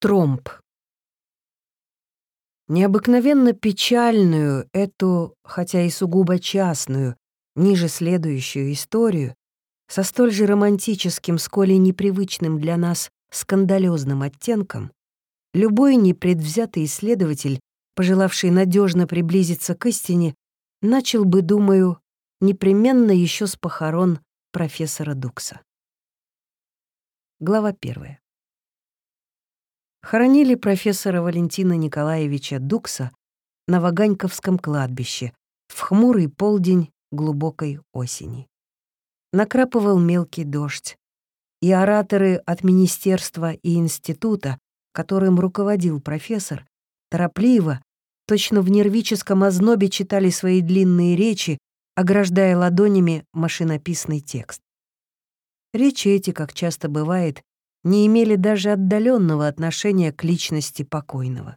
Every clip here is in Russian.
Тромб. Необыкновенно печальную эту, хотя и сугубо частную, ниже следующую историю, со столь же романтическим, сколь и непривычным для нас скандалёзным оттенком, любой непредвзятый исследователь, пожелавший надежно приблизиться к истине, начал бы, думаю, непременно еще с похорон профессора Дукса. Глава первая. Хоронили профессора Валентина Николаевича Дукса на Ваганьковском кладбище в хмурый полдень глубокой осени. Накрапывал мелкий дождь, и ораторы от министерства и института, которым руководил профессор, торопливо, точно в нервическом ознобе читали свои длинные речи, ограждая ладонями машинописный текст. Речи эти, как часто бывает, не имели даже отдаленного отношения к личности покойного,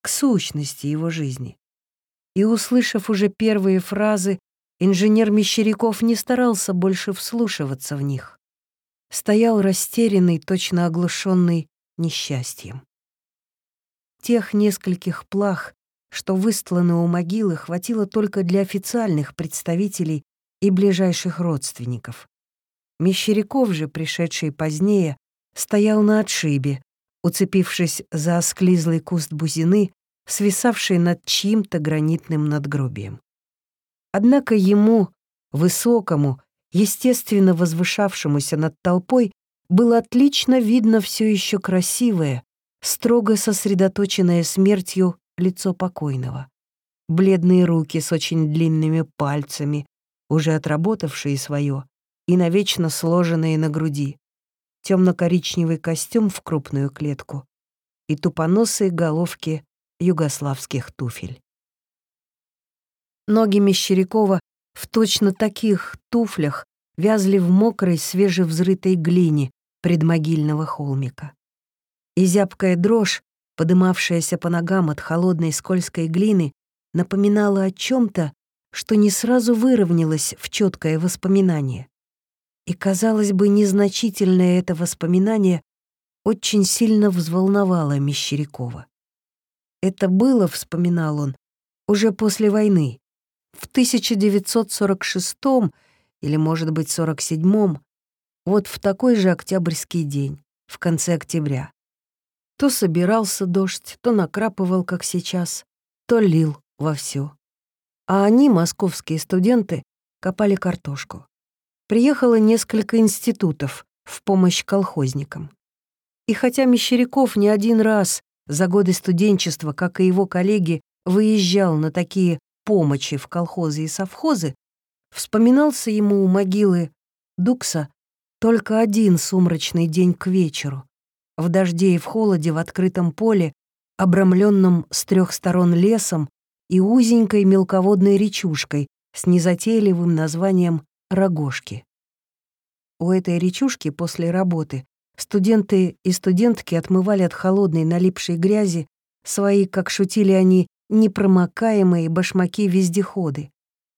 к сущности его жизни. И, услышав уже первые фразы, инженер Мещеряков не старался больше вслушиваться в них. Стоял растерянный, точно оглушенный несчастьем. Тех нескольких плах, что выстланы у могилы, хватило только для официальных представителей и ближайших родственников. Мещеряков же, пришедший позднее, стоял на отшибе, уцепившись за осклизлый куст бузины, свисавший над чьим-то гранитным надгробием. Однако ему, высокому, естественно возвышавшемуся над толпой, было отлично видно все еще красивое, строго сосредоточенное смертью лицо покойного. Бледные руки с очень длинными пальцами, уже отработавшие свое, и навечно сложенные на груди, темно-коричневый костюм в крупную клетку и тупоносые головки югославских туфель. Ноги Мещерякова в точно таких туфлях вязли в мокрой, свежевзрытой глине предмогильного холмика. И зябкая дрожь, подымавшаяся по ногам от холодной скользкой глины, напоминала о чем то что не сразу выровнялось в четкое воспоминание. И, казалось бы, незначительное это воспоминание очень сильно взволновало Мещерякова. Это было, вспоминал он, уже после войны, в 1946 или, может быть, 47 вот в такой же октябрьский день, в конце октября. То собирался дождь, то накрапывал, как сейчас, то лил вовсю. А они, московские студенты, копали картошку приехало несколько институтов в помощь колхозникам. И хотя Мещеряков не один раз за годы студенчества, как и его коллеги, выезжал на такие помощи в колхозы и совхозы, вспоминался ему у могилы Дукса только один сумрачный день к вечеру, в дожде и в холоде в открытом поле, обрамленном с трех сторон лесом и узенькой мелководной речушкой с незатейливым названием Рогожки. У этой речушки после работы студенты и студентки отмывали от холодной налипшей грязи свои, как шутили они, непромокаемые башмаки-вездеходы,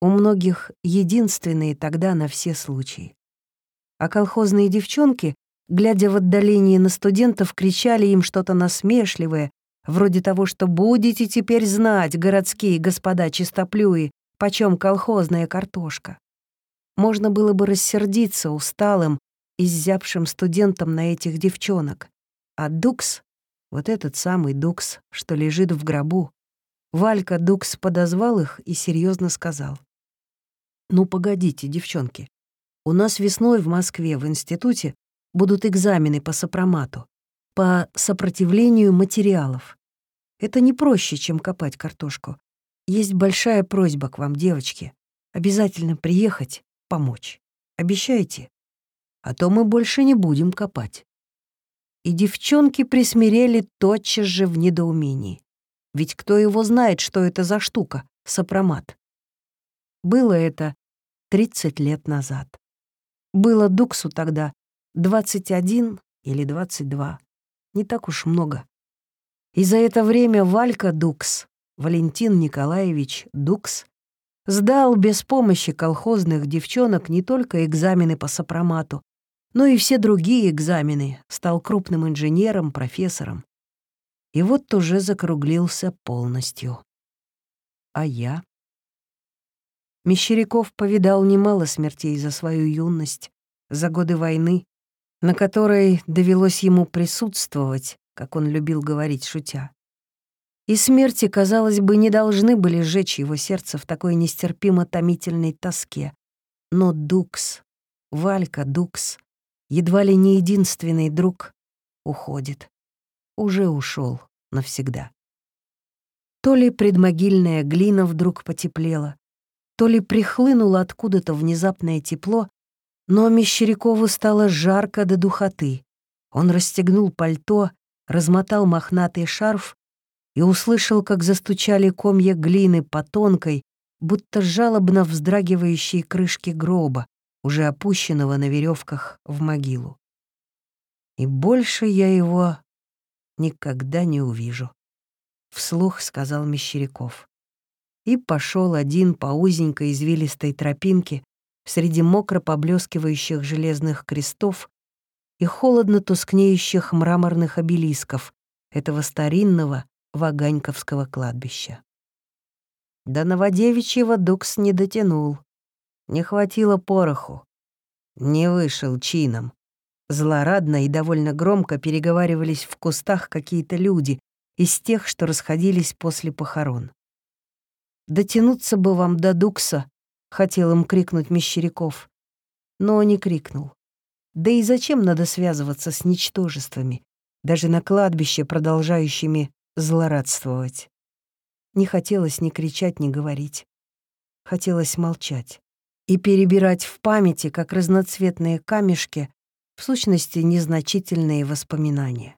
у многих единственные тогда на все случаи. А колхозные девчонки, глядя в отдалении на студентов, кричали им что-то насмешливое, вроде того, что «будете теперь знать, городские господа чистоплюи, почем колхозная картошка» можно было бы рассердиться усталым, изябшим студентам на этих девчонок. А Дукс, вот этот самый Дукс, что лежит в гробу, Валька Дукс подозвал их и серьезно сказал. «Ну, погодите, девчонки, у нас весной в Москве в институте будут экзамены по сопромату, по сопротивлению материалов. Это не проще, чем копать картошку. Есть большая просьба к вам, девочки. Обязательно приехать помочь. Обещайте? А то мы больше не будем копать». И девчонки присмирели тотчас же в недоумении. Ведь кто его знает, что это за штука, сопромат? Было это 30 лет назад. Было Дуксу тогда 21 или 22. Не так уж много. И за это время Валька Дукс, Валентин Николаевич Дукс, Сдал без помощи колхозных девчонок не только экзамены по сопромату, но и все другие экзамены, стал крупным инженером, профессором. И вот уже закруглился полностью. А я? Мещеряков повидал немало смертей за свою юность, за годы войны, на которой довелось ему присутствовать, как он любил говорить, шутя. И смерти, казалось бы, не должны были сжечь его сердце в такой нестерпимо томительной тоске. Но Дукс, Валька Дукс, едва ли не единственный друг, уходит. Уже ушел навсегда. То ли предмогильная глина вдруг потеплела, то ли прихлынуло откуда-то внезапное тепло, но Мещерякову стало жарко до духоты. Он расстегнул пальто, размотал мохнатый шарф и услышал, как застучали комья глины по тонкой, будто жалобно вздрагивающей крышке гроба, уже опущенного на веревках в могилу. И больше я его никогда не увижу, вслух сказал Мещеряков. И пошел один по узенькой извилистой тропинке среди мокро поблескивающих железных крестов и холодно тускнеющих мраморных обелисков этого старинного Ваганьковского кладбища. До Новодевичьего Дукс не дотянул. Не хватило пороху. Не вышел чином. Злорадно и довольно громко переговаривались в кустах какие-то люди из тех, что расходились после похорон. «Дотянуться бы вам до Дукса», — хотел им крикнуть Мещеряков, но не крикнул. Да и зачем надо связываться с ничтожествами, даже на кладбище, продолжающими злорадствовать? Не хотелось ни кричать, ни говорить. Хотелось молчать и перебирать в памяти, как разноцветные камешки, в сущности, незначительные воспоминания.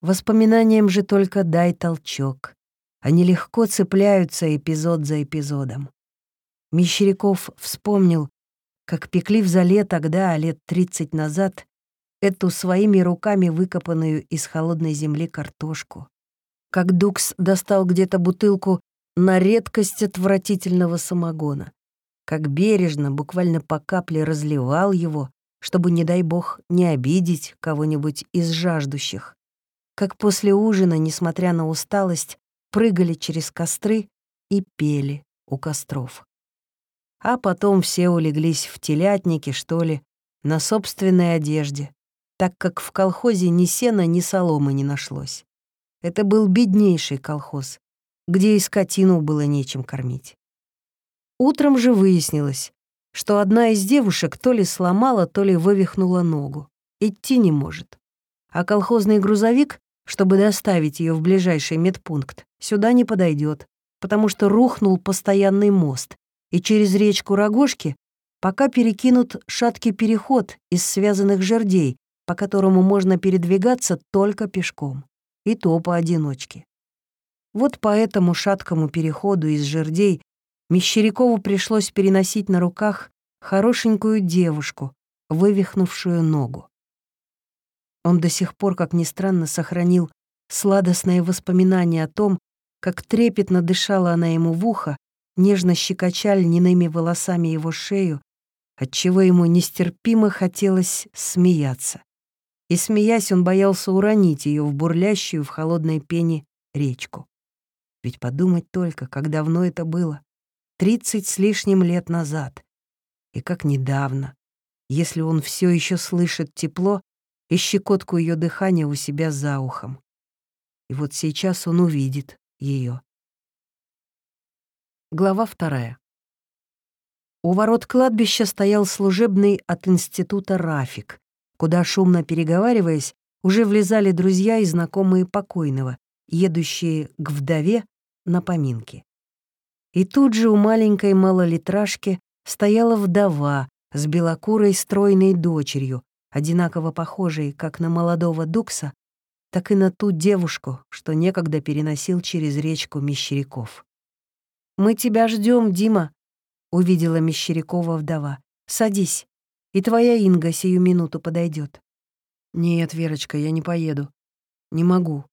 Воспоминаниям же только дай толчок. Они легко цепляются эпизод за эпизодом. Мещеряков вспомнил, как пекли в зале тогда, лет тридцать назад, эту своими руками выкопанную из холодной земли картошку. Как Дукс достал где-то бутылку на редкость отвратительного самогона. Как бережно, буквально по капле разливал его, чтобы, не дай бог, не обидеть кого-нибудь из жаждущих. Как после ужина, несмотря на усталость, прыгали через костры и пели у костров. А потом все улеглись в телятнике, что ли, на собственной одежде, так как в колхозе ни сена, ни соломы не нашлось. Это был беднейший колхоз, где и скотину было нечем кормить. Утром же выяснилось, что одна из девушек то ли сломала, то ли вывихнула ногу. Идти не может. А колхозный грузовик, чтобы доставить ее в ближайший медпункт, сюда не подойдет, потому что рухнул постоянный мост, и через речку Рогожки пока перекинут шаткий переход из связанных жердей, по которому можно передвигаться только пешком, и то поодиночке. Вот по этому шаткому переходу из жердей Мещерякову пришлось переносить на руках хорошенькую девушку, вывихнувшую ногу. Он до сих пор, как ни странно, сохранил сладостное воспоминание о том, как трепетно дышала она ему в ухо, нежно щекоча льняными волосами его шею, отчего ему нестерпимо хотелось смеяться. И, смеясь, он боялся уронить ее в бурлящую в холодной пене речку. Ведь подумать только, как давно это было тридцать с лишним лет назад. И как недавно, если он все еще слышит тепло и щекотку ее дыхания у себя за ухом. И вот сейчас он увидит ее. Глава вторая. У ворот кладбища стоял служебный от института Рафик, куда, шумно переговариваясь, уже влезали друзья и знакомые покойного, едущие к вдове на поминки. И тут же у маленькой малолитражки стояла вдова с белокурой стройной дочерью, одинаково похожей как на молодого Дукса, так и на ту девушку, что некогда переносил через речку Мещеряков. «Мы тебя ждем, Дима», — увидела Мещерякова вдова. «Садись, и твоя Инга сию минуту подойдет. «Нет, Верочка, я не поеду. Не могу.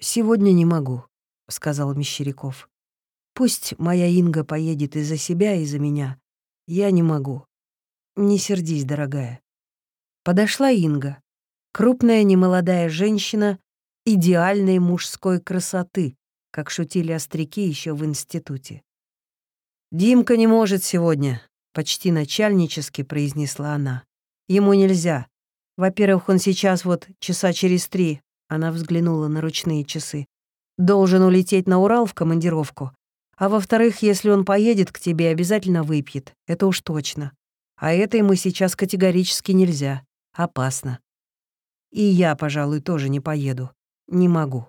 Сегодня не могу», — сказал Мещеряков. Пусть моя Инга поедет и за себя, и за меня. Я не могу. Не сердись, дорогая. Подошла Инга, крупная немолодая женщина идеальной мужской красоты, как шутили остряки еще в институте. «Димка не может сегодня», — почти начальнически произнесла она. «Ему нельзя. Во-первых, он сейчас вот часа через три, она взглянула на ручные часы, должен улететь на Урал в командировку. А во-вторых, если он поедет к тебе, обязательно выпьет. Это уж точно. А это ему сейчас категорически нельзя. Опасно. И я, пожалуй, тоже не поеду. Не могу.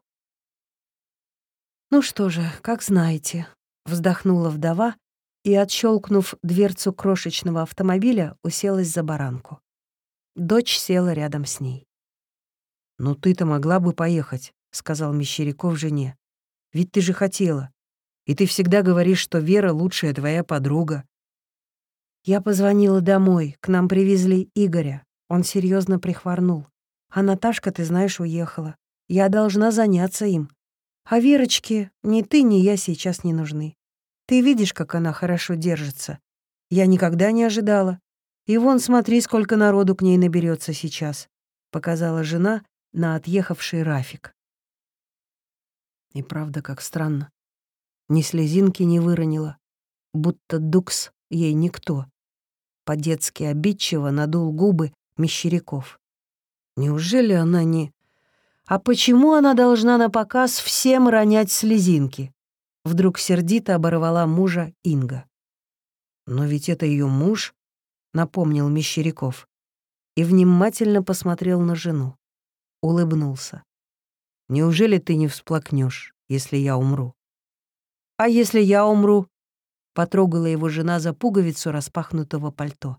«Ну что же, как знаете», — вздохнула вдова и, отщелкнув дверцу крошечного автомобиля, уселась за баранку. Дочь села рядом с ней. «Ну ты-то могла бы поехать», — сказал Мещеряков жене. «Ведь ты же хотела. И ты всегда говоришь, что Вера — лучшая твоя подруга». Я позвонила домой, к нам привезли Игоря. Он серьезно прихворнул. А Наташка, ты знаешь, уехала. Я должна заняться им. А Верочке ни ты, ни я сейчас не нужны. Ты видишь, как она хорошо держится. Я никогда не ожидала. И вон, смотри, сколько народу к ней наберется сейчас», — показала жена на отъехавший Рафик. И правда, как странно. Ни слезинки не выронила, будто Дукс ей никто. По-детски обидчиво надул губы Мещеряков. Неужели она не... А почему она должна на показ всем ронять слезинки? Вдруг сердито оборвала мужа Инга. Но ведь это ее муж, напомнил Мещеряков, и внимательно посмотрел на жену. Улыбнулся. «Неужели ты не всплакнешь, если я умру?» «А если я умру?» Потрогала его жена за пуговицу распахнутого пальто.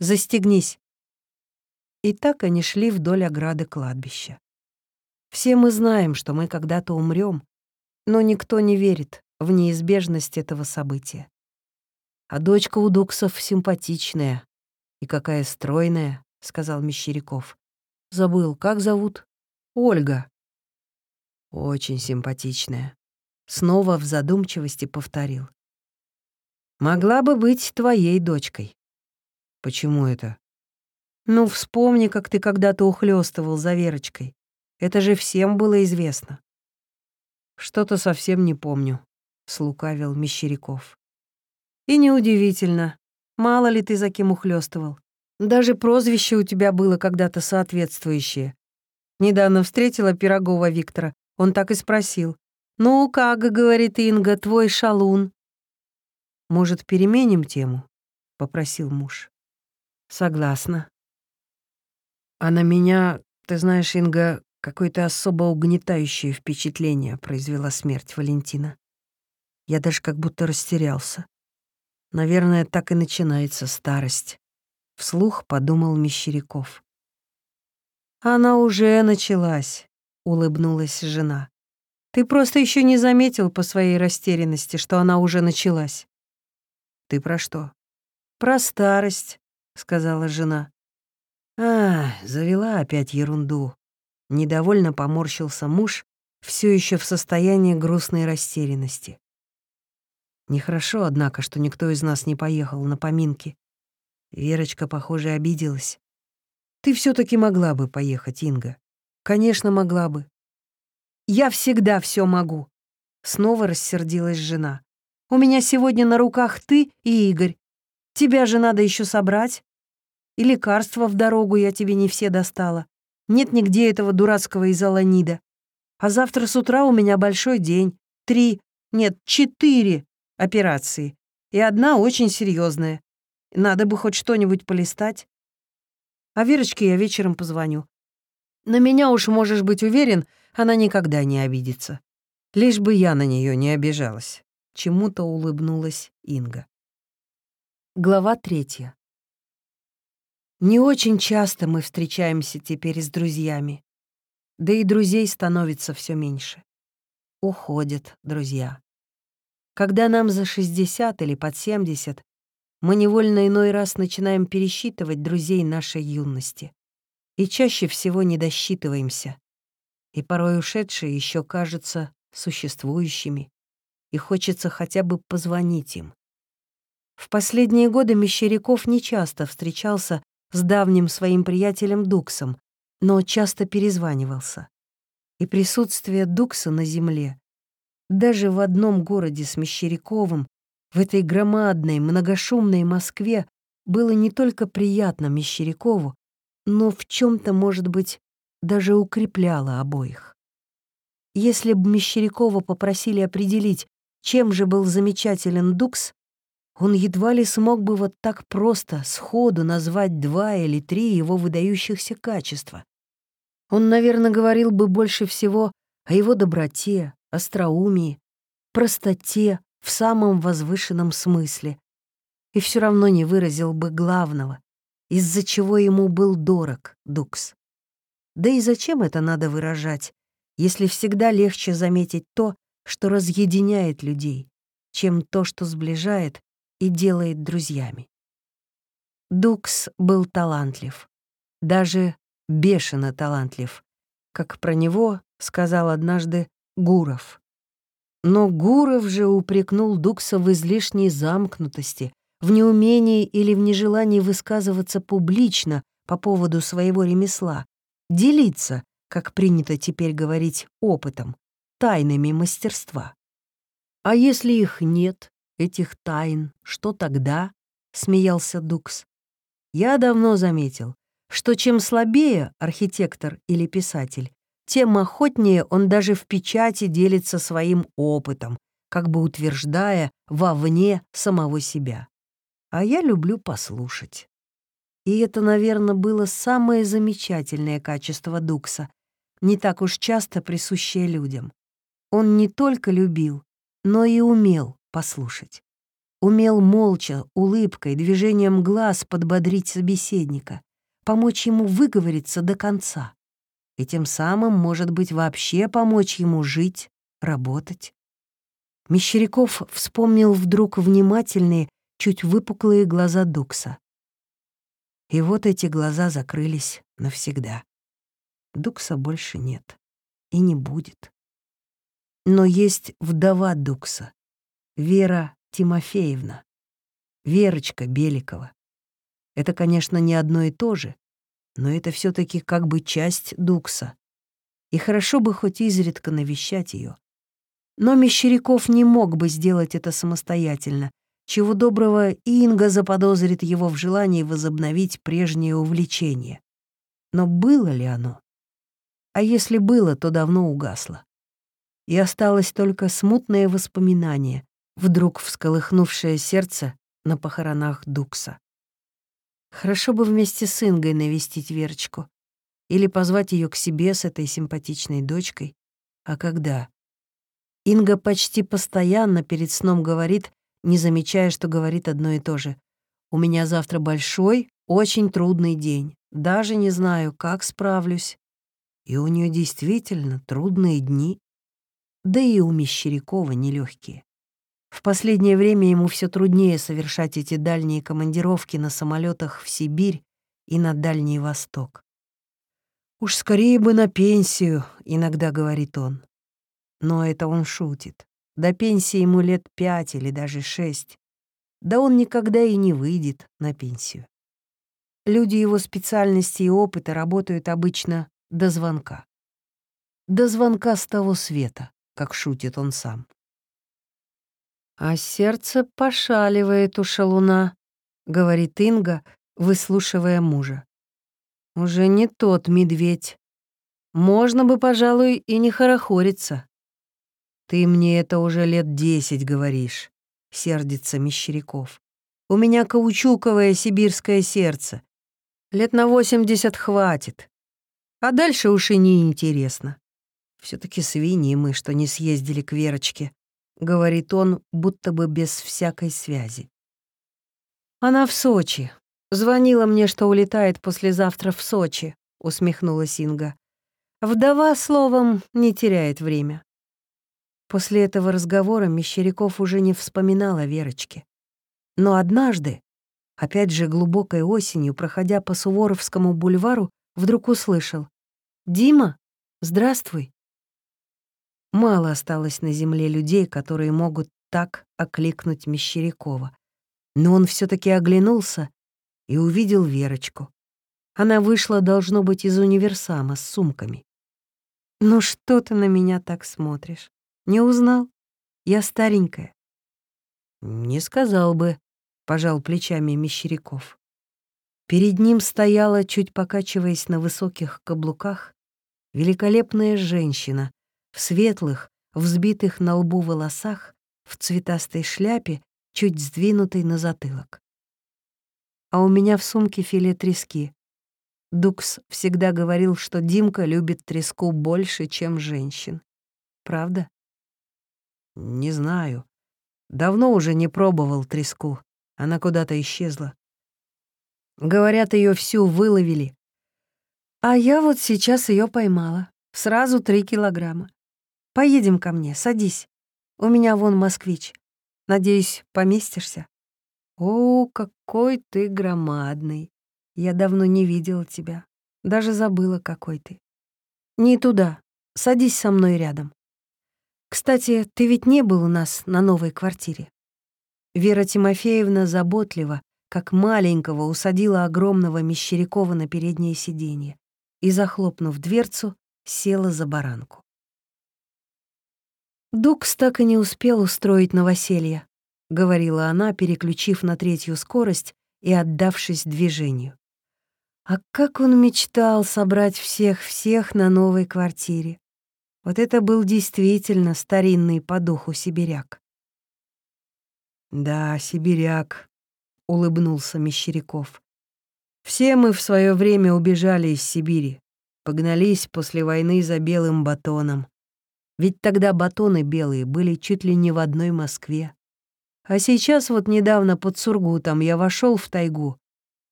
«Застегнись!» И так они шли вдоль ограды кладбища. Все мы знаем, что мы когда-то умрем, но никто не верит в неизбежность этого события. А дочка у Дуксов симпатичная, «И какая стройная», — сказал Мещеряков. «Забыл, как зовут?» «Ольга». «Очень симпатичная», — снова в задумчивости повторил. «Могла бы быть твоей дочкой». «Почему это?» «Ну, вспомни, как ты когда-то ухлёстывал за Верочкой. Это же всем было известно». «Что-то совсем не помню», — слукавил Мещеряков. «И неудивительно. Мало ли ты за кем ухлёстывал. Даже прозвище у тебя было когда-то соответствующее. Недавно встретила Пирогова Виктора. Он так и спросил. «Ну, как, — говорит Инга, — твой шалун?» «Может, переменим тему?» — попросил муж. «Согласна». «А на меня, ты знаешь, Инга, какое-то особо угнетающее впечатление произвела смерть Валентина. Я даже как будто растерялся. Наверное, так и начинается старость. Вслух подумал Мещеряков. Она уже началась, улыбнулась жена. Ты просто еще не заметил по своей растерянности, что она уже началась. Ты про что? Про старость, сказала жена. А, завела опять ерунду. Недовольно поморщился муж, все еще в состоянии грустной растерянности. Нехорошо, однако, что никто из нас не поехал на поминки. Верочка, похоже, обиделась. Ты все таки могла бы поехать, Инга. Конечно, могла бы. Я всегда все могу. Снова рассердилась жена. У меня сегодня на руках ты и Игорь. Тебя же надо еще собрать. И лекарства в дорогу я тебе не все достала. Нет нигде этого дурацкого изоланида. А завтра с утра у меня большой день. Три, нет, четыре операции. И одна очень серьезная. Надо бы хоть что-нибудь полистать. А Верочке я вечером позвоню. На меня уж можешь быть уверен, она никогда не обидится. Лишь бы я на нее не обижалась. Чему-то улыбнулась Инга. Глава третья. Не очень часто мы встречаемся теперь с друзьями. Да и друзей становится все меньше. Уходят друзья. Когда нам за 60 или под 70, мы невольно иной раз начинаем пересчитывать друзей нашей юности. И чаще всего не досчитываемся. И порой ушедшие еще кажутся существующими. И хочется хотя бы позвонить им. В последние годы Мещеряков нечасто встречался с давним своим приятелем Дуксом, но часто перезванивался. И присутствие Дукса на земле, даже в одном городе с Мещеряковым, в этой громадной, многошумной Москве, было не только приятно Мещерякову, но в чем то может быть, даже укрепляло обоих. Если бы Мещерякова попросили определить, чем же был замечателен Дукс, он едва ли смог бы вот так просто, сходу назвать два или три его выдающихся качества. Он, наверное, говорил бы больше всего о его доброте, остроумии, простоте в самом возвышенном смысле, и все равно не выразил бы главного, из-за чего ему был дорог Дукс. Да и зачем это надо выражать, если всегда легче заметить то, что разъединяет людей, чем то, что сближает и делает друзьями. Дукс был талантлив, даже бешено талантлив, как про него сказал однажды Гуров. Но Гуров же упрекнул Дукса в излишней замкнутости, в неумении или в нежелании высказываться публично по поводу своего ремесла, делиться, как принято теперь говорить, опытом, тайнами мастерства. А если их нет, этих тайн, что тогда? смеялся Дукс. Я давно заметил, что чем слабее архитектор или писатель, тем охотнее он даже в печати делится своим опытом, как бы утверждая вовне самого себя. А я люблю послушать. И это, наверное, было самое замечательное качество Дукса, не так уж часто присущее людям. Он не только любил, но и умел послушать. Умел молча, улыбкой, движением глаз подбодрить собеседника, помочь ему выговориться до конца и тем самым, может быть, вообще помочь ему жить, работать. Мещеряков вспомнил вдруг внимательные, чуть выпуклые глаза Дукса. И вот эти глаза закрылись навсегда. Дукса больше нет и не будет. Но есть вдова Дукса, Вера Тимофеевна, Верочка Беликова. Это, конечно, не одно и то же, но это все таки как бы часть Дукса. И хорошо бы хоть изредка навещать ее. Но Мещеряков не мог бы сделать это самостоятельно. Чего доброго, Инга заподозрит его в желании возобновить прежнее увлечение. Но было ли оно? А если было, то давно угасло. И осталось только смутное воспоминание, вдруг всколыхнувшее сердце на похоронах Дукса. Хорошо бы вместе с Ингой навестить Верочку. Или позвать ее к себе с этой симпатичной дочкой. А когда? Инга почти постоянно перед сном говорит, не замечая, что говорит одно и то же. «У меня завтра большой, очень трудный день. Даже не знаю, как справлюсь». И у нее действительно трудные дни. Да и у Мещерякова нелегкие. В последнее время ему все труднее совершать эти дальние командировки на самолетах в Сибирь и на Дальний Восток. «Уж скорее бы на пенсию», — иногда говорит он. Но это он шутит. До пенсии ему лет пять или даже шесть. Да он никогда и не выйдет на пенсию. Люди его специальности и опыта работают обычно до звонка. До звонка с того света, как шутит он сам. «А сердце пошаливает у шалуна», — говорит Инга, выслушивая мужа. «Уже не тот медведь. Можно бы, пожалуй, и не хорохориться». «Ты мне это уже лет десять говоришь», — сердится Мещеряков. «У меня каучуковое сибирское сердце. Лет на восемьдесят хватит. А дальше уж и неинтересно. все таки свиньи мы, что не съездили к Верочке. — говорит он, будто бы без всякой связи. «Она в Сочи. Звонила мне, что улетает послезавтра в Сочи», — усмехнулась Инга. «Вдова, словом, не теряет время». После этого разговора Мещеряков уже не вспоминал о Верочке. Но однажды, опять же глубокой осенью, проходя по Суворовскому бульвару, вдруг услышал «Дима, здравствуй». Мало осталось на земле людей, которые могут так окликнуть Мещерякова. Но он все таки оглянулся и увидел Верочку, Она вышла, должно быть, из универсама с сумками. «Ну что ты на меня так смотришь? Не узнал? Я старенькая». «Не сказал бы», — пожал плечами Мещеряков. Перед ним стояла, чуть покачиваясь на высоких каблуках, великолепная женщина в светлых, взбитых на лбу волосах, в цветастой шляпе, чуть сдвинутой на затылок. А у меня в сумке филе трески. Дукс всегда говорил, что Димка любит треску больше, чем женщин. Правда? Не знаю. Давно уже не пробовал треску. Она куда-то исчезла. Говорят, ее всю выловили. А я вот сейчас ее поймала. Сразу три килограмма. Поедем ко мне, садись. У меня вон москвич. Надеюсь, поместишься? О, какой ты громадный. Я давно не видела тебя. Даже забыла, какой ты. Не туда. Садись со мной рядом. Кстати, ты ведь не был у нас на новой квартире. Вера Тимофеевна заботливо, как маленького, усадила огромного Мещерякова на переднее сиденье и, захлопнув дверцу, села за баранку. «Дукс так и не успел устроить новоселье», — говорила она, переключив на третью скорость и отдавшись движению. А как он мечтал собрать всех-всех на новой квартире. Вот это был действительно старинный по духу сибиряк. «Да, сибиряк», — улыбнулся Мещеряков. «Все мы в свое время убежали из Сибири, погнались после войны за белым батоном. Ведь тогда батоны белые были чуть ли не в одной Москве. А сейчас вот недавно под Сургутом я вошел в тайгу,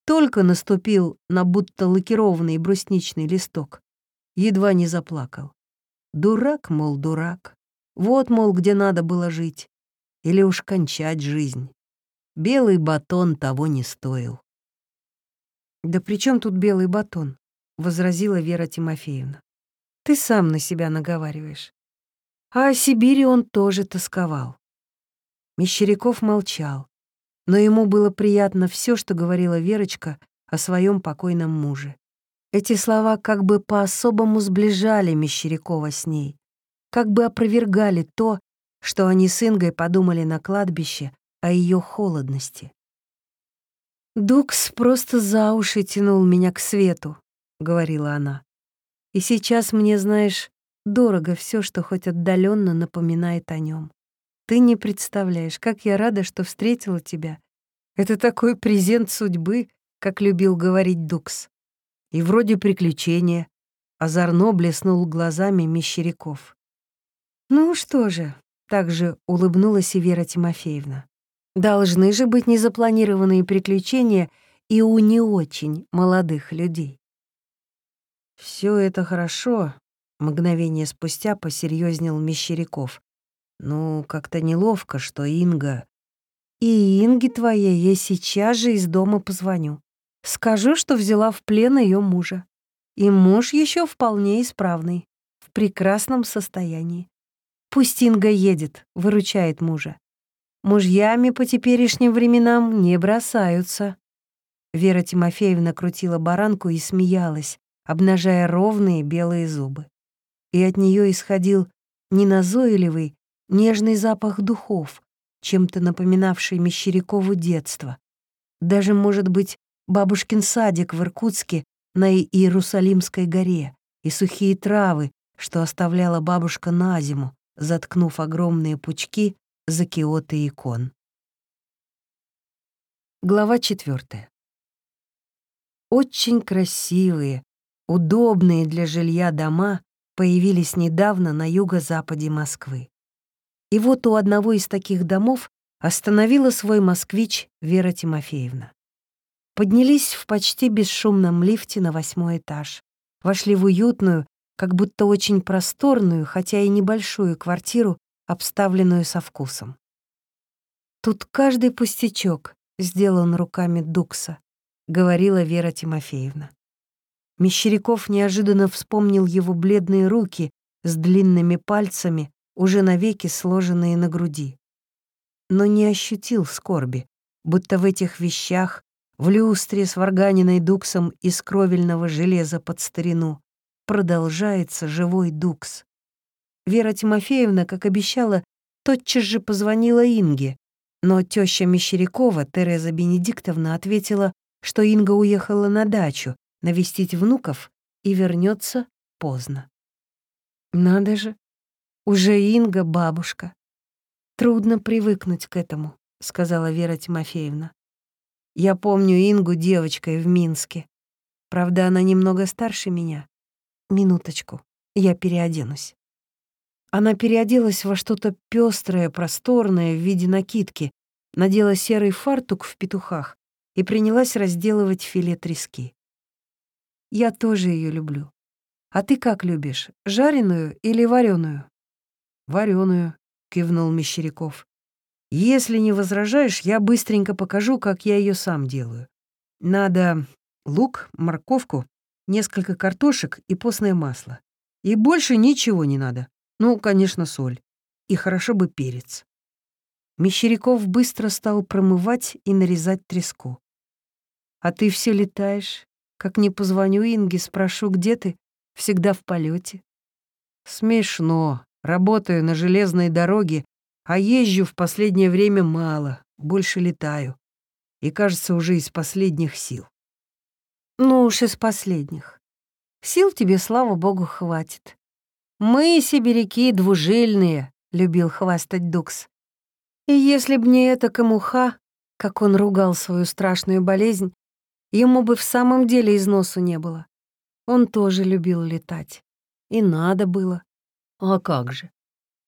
только наступил на будто лакированный брусничный листок, едва не заплакал. Дурак, мол, дурак. Вот, мол, где надо было жить. Или уж кончать жизнь. Белый батон того не стоил. «Да при чем тут белый батон?» — возразила Вера Тимофеевна. «Ты сам на себя наговариваешь. А о Сибири он тоже тосковал. Мещеряков молчал, но ему было приятно все, что говорила Верочка о своем покойном муже. Эти слова как бы по-особому сближали Мещерякова с ней, как бы опровергали то, что они с Ингой подумали на кладбище о ее холодности. «Дукс просто за уши тянул меня к свету», — говорила она. «И сейчас мне, знаешь, Дорого все, что хоть отдаленно напоминает о нем. Ты не представляешь, как я рада, что встретила тебя. Это такой презент судьбы, как любил говорить Дукс. И вроде приключения. Озорно блеснул глазами Мещеряков. Ну что же, также улыбнулась и Вера Тимофеевна. Должны же быть незапланированные приключения и у не очень молодых людей. Все это хорошо, Мгновение спустя посерьезнел Мещеряков. «Ну, как-то неловко, что Инга...» «И Инге твоей я сейчас же из дома позвоню. Скажу, что взяла в плен ее мужа. И муж еще вполне исправный, в прекрасном состоянии. Пусть Инга едет, выручает мужа. Мужьями по теперешним временам не бросаются». Вера Тимофеевна крутила баранку и смеялась, обнажая ровные белые зубы и от нее исходил не назойливый, нежный запах духов, чем-то напоминавший Мещерякову детство. Даже, может быть, бабушкин садик в Иркутске на Иерусалимской горе и сухие травы, что оставляла бабушка на зиму, заткнув огромные пучки за киоты икон. Глава четвертая. Очень красивые, удобные для жилья дома появились недавно на юго-западе Москвы. И вот у одного из таких домов остановила свой москвич Вера Тимофеевна. Поднялись в почти бесшумном лифте на восьмой этаж, вошли в уютную, как будто очень просторную, хотя и небольшую квартиру, обставленную со вкусом. «Тут каждый пустячок сделан руками Дукса», — говорила Вера Тимофеевна. Мещеряков неожиданно вспомнил его бледные руки с длинными пальцами, уже навеки сложенные на груди. Но не ощутил скорби, будто в этих вещах, в люстре с варганиной дуксом из кровельного железа под старину. Продолжается живой дукс. Вера Тимофеевна, как обещала, тотчас же позвонила Инге, но теща Мещерякова, Тереза Бенедиктовна, ответила, что Инга уехала на дачу навестить внуков и вернется поздно. Надо же, уже Инга бабушка. Трудно привыкнуть к этому, сказала Вера Тимофеевна. Я помню Ингу девочкой в Минске. Правда, она немного старше меня. Минуточку, я переоденусь. Она переоделась во что-то пестрое, просторное в виде накидки, надела серый фартук в петухах и принялась разделывать филе трески. Я тоже ее люблю. А ты как любишь, жареную или вареную? Вареную, кивнул Мещеряков. Если не возражаешь, я быстренько покажу, как я ее сам делаю. Надо лук, морковку, несколько картошек и постное масло. И больше ничего не надо. Ну, конечно, соль. И хорошо бы перец. Мещеряков быстро стал промывать и нарезать треску. «А ты все летаешь. Как не позвоню Инге, спрошу, где ты, всегда в полете. «Смешно. Работаю на железной дороге, а езжу в последнее время мало, больше летаю. И, кажется, уже из последних сил». «Ну уж из последних. Сил тебе, слава богу, хватит. Мы, сибиряки, двужильные», — любил хвастать Дукс. И если б не эта камуха, как он ругал свою страшную болезнь, ему бы в самом деле износу не было. Он тоже любил летать. И надо было. А как же?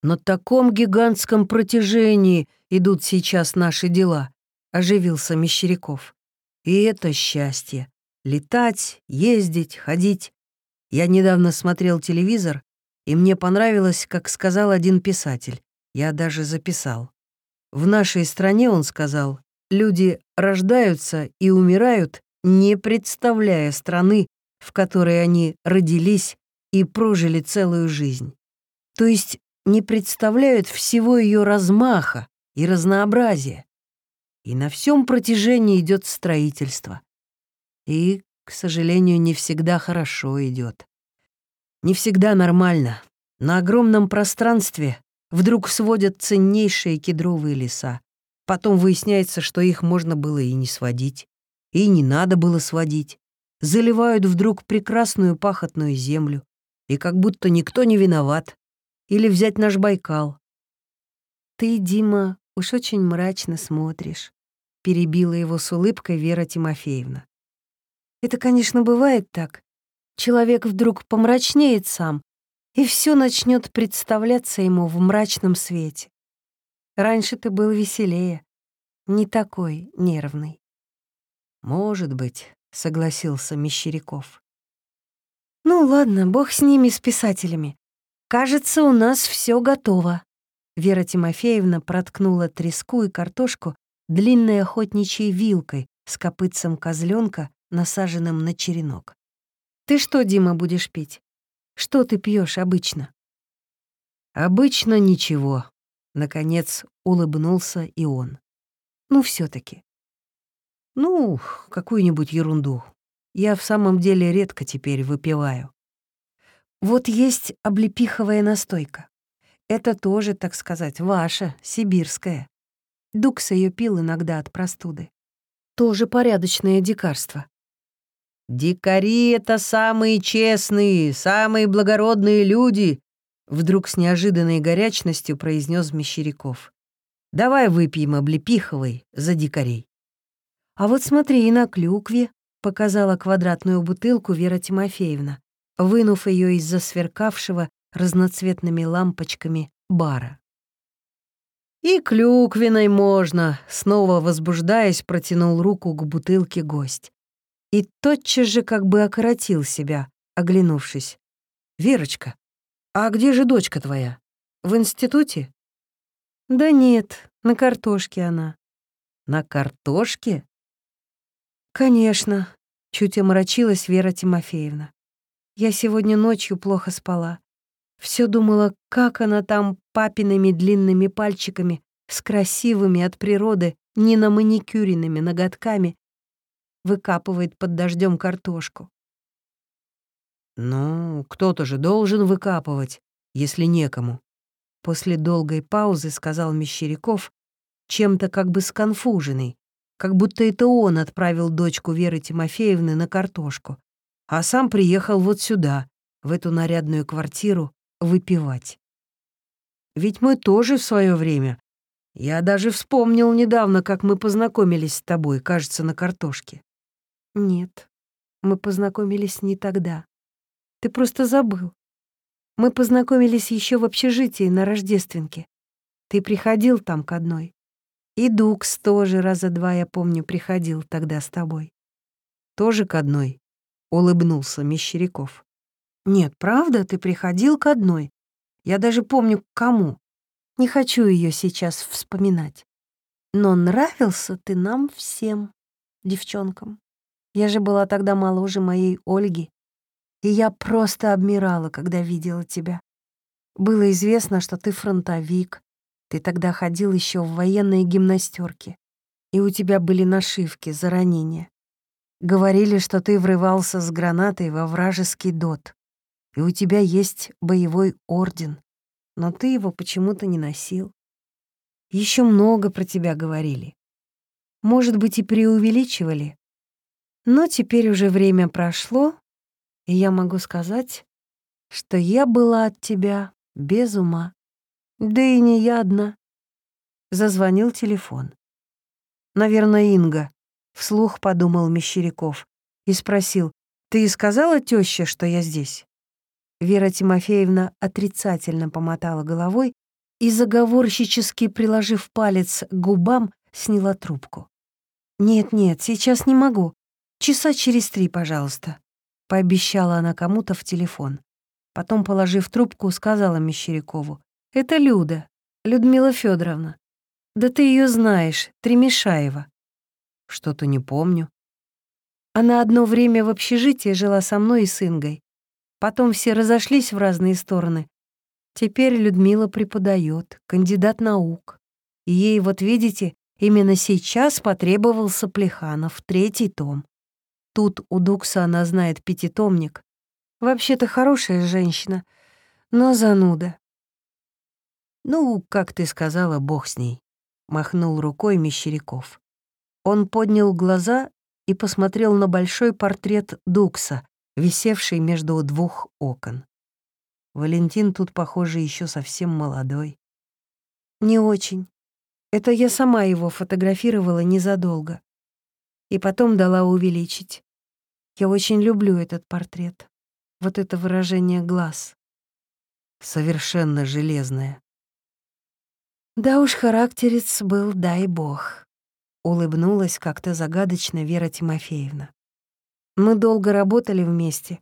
На таком гигантском протяжении идут сейчас наши дела, оживился Мещеряков. И это счастье. Летать, ездить, ходить. Я недавно смотрел телевизор, и мне понравилось, как сказал один писатель. Я даже записал. В нашей стране, он сказал, люди рождаются и умирают, не представляя страны, в которой они родились и прожили целую жизнь. То есть не представляют всего ее размаха и разнообразия. И на всем протяжении идет строительство. И, к сожалению, не всегда хорошо идет. Не всегда нормально. На огромном пространстве Вдруг сводят ценнейшие кедровые леса. Потом выясняется, что их можно было и не сводить. И не надо было сводить. Заливают вдруг прекрасную пахотную землю. И как будто никто не виноват. Или взять наш Байкал. «Ты, Дима, уж очень мрачно смотришь», — перебила его с улыбкой Вера Тимофеевна. «Это, конечно, бывает так. Человек вдруг помрачнеет сам, и все начнет представляться ему в мрачном свете. Раньше ты был веселее, не такой нервный. «Может быть», — согласился Мещеряков. «Ну ладно, бог с ними, с писателями. Кажется, у нас все готово». Вера Тимофеевна проткнула треску и картошку длинной охотничьей вилкой с копытцем козленка, насаженным на черенок. «Ты что, Дима, будешь пить?» Что ты пьешь обычно?» «Обычно ничего», — наконец улыбнулся и он. «Ну, все таки «Ну, какую-нибудь ерунду. Я в самом деле редко теперь выпиваю. Вот есть облепиховая настойка. Это тоже, так сказать, ваша, сибирская. Дукс ее пил иногда от простуды. Тоже порядочное дикарство. «Дикари — это самые честные, самые благородные люди!» Вдруг с неожиданной горячностью произнес Мещеряков. «Давай выпьем облепиховой за дикарей». «А вот смотри, и на клюкве», — показала квадратную бутылку Вера Тимофеевна, вынув ее из засверкавшего разноцветными лампочками бара. «И клюквиной можно», — снова возбуждаясь, протянул руку к бутылке гость и тотчас же как бы окоротил себя, оглянувшись. «Верочка, а где же дочка твоя? В институте?» «Да нет, на картошке она». «На картошке?» «Конечно», — чуть омрачилась Вера Тимофеевна. «Я сегодня ночью плохо спала. Все думала, как она там папиными длинными пальчиками с красивыми от природы, не на маникюренными ноготками выкапывает под дождем картошку. Ну, кто-то же должен выкапывать, если некому. После долгой паузы сказал Мещеряков, чем-то как бы сконфуженный, как будто это он отправил дочку Веры Тимофеевны на картошку, а сам приехал вот сюда, в эту нарядную квартиру, выпивать. Ведь мы тоже в свое время. Я даже вспомнил недавно, как мы познакомились с тобой, кажется, на картошке. Нет, мы познакомились не тогда. Ты просто забыл. Мы познакомились еще в общежитии на Рождественке. Ты приходил там к одной. И Дукс тоже раза два, я помню, приходил тогда с тобой. Тоже к одной? Улыбнулся Мещеряков. Нет, правда, ты приходил к одной. Я даже помню, к кому. Не хочу ее сейчас вспоминать. Но нравился ты нам всем, девчонкам. Я же была тогда моложе моей Ольги, и я просто обмирала, когда видела тебя. Было известно, что ты фронтовик. Ты тогда ходил еще в военные гимнастерки, и у тебя были нашивки за ранения. Говорили, что ты врывался с гранатой во вражеский дот, и у тебя есть боевой орден, но ты его почему-то не носил. Еще много про тебя говорили. Может быть, и преувеличивали. Но теперь уже время прошло, и я могу сказать, что я была от тебя без ума. Да и не я одна. Зазвонил телефон. Наверное, Инга, вслух подумал Мещеряков и спросил, «Ты сказала тёще, что я здесь?» Вера Тимофеевна отрицательно помотала головой и, заговорщически приложив палец к губам, сняла трубку. «Нет-нет, сейчас не могу. Часа через три, пожалуйста», — пообещала она кому-то в телефон. Потом, положив трубку, сказала Мещерякову. «Это Люда, Людмила Федоровна. Да ты ее знаешь, Тремешаева». «Что-то не помню». Она одно время в общежитии жила со мной и с Ингой. Потом все разошлись в разные стороны. Теперь Людмила преподает, кандидат наук. И ей, вот видите, именно сейчас потребовался Плеханов, третий том. Тут у Дукса она знает пятитомник. Вообще-то хорошая женщина, но зануда. «Ну, как ты сказала, бог с ней», — махнул рукой Мещеряков. Он поднял глаза и посмотрел на большой портрет Дукса, висевший между двух окон. Валентин тут, похоже, еще совсем молодой. «Не очень. Это я сама его фотографировала незадолго. И потом дала увеличить. Я очень люблю этот портрет. Вот это выражение глаз. Совершенно железное. Да уж, характерец был, дай бог. Улыбнулась как-то загадочно Вера Тимофеевна. Мы долго работали вместе.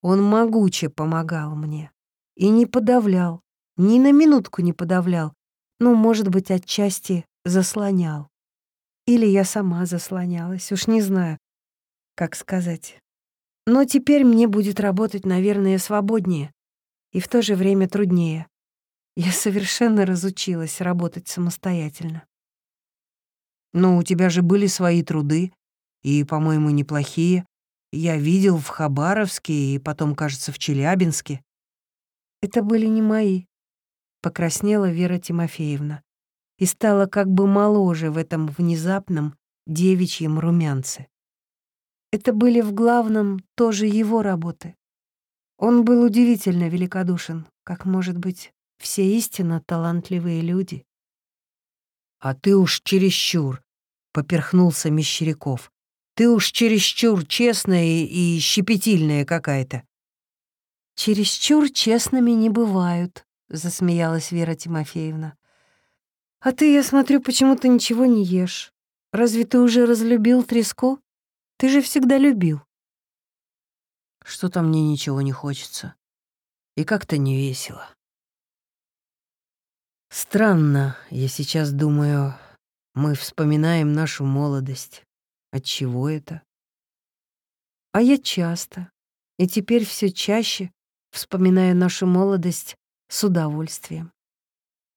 Он могуче помогал мне. И не подавлял, ни на минутку не подавлял. Ну, может быть, отчасти заслонял. Или я сама заслонялась, уж не знаю как сказать. Но теперь мне будет работать, наверное, свободнее и в то же время труднее. Я совершенно разучилась работать самостоятельно. Но у тебя же были свои труды, и, по-моему, неплохие. Я видел в Хабаровске и потом, кажется, в Челябинске. Это были не мои, покраснела Вера Тимофеевна и стала как бы моложе в этом внезапном девичьем румянце. Это были в главном тоже его работы. Он был удивительно великодушен, как, может быть, все истинно талантливые люди. «А ты уж чересчур», — поперхнулся Мещеряков. «Ты уж чересчур честная и щепетильная какая-то». «Чересчур честными не бывают», — засмеялась Вера Тимофеевна. «А ты, я смотрю, почему-то ничего не ешь. Разве ты уже разлюбил треску?» Ты же всегда любил. Что-то мне ничего не хочется. И как-то не весело. Странно, я сейчас думаю, мы вспоминаем нашу молодость. От чего это? А я часто, и теперь все чаще вспоминаю нашу молодость с удовольствием.